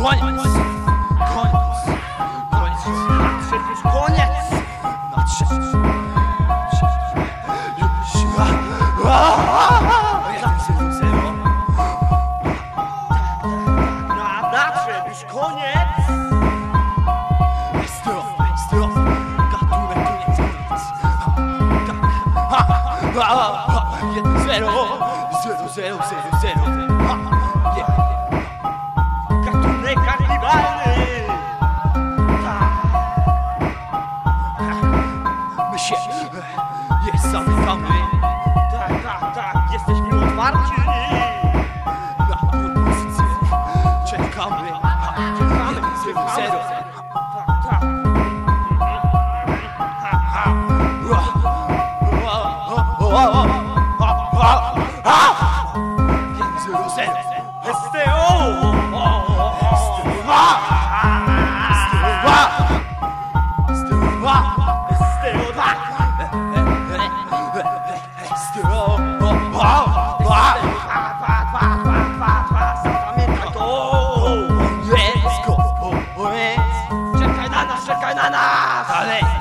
Koniec! Koniec! Koniec! Nadszedł już koniec! Nadszedł! Już! Nadszedł zero! Na- Nadszedł już koniec! Zdrow, zdrow! Gatunek to nie koniec! Tak! Jeden zero! Zero, zero, zero, zero! Ha, nie. Yes, I'm ナナ。あれ。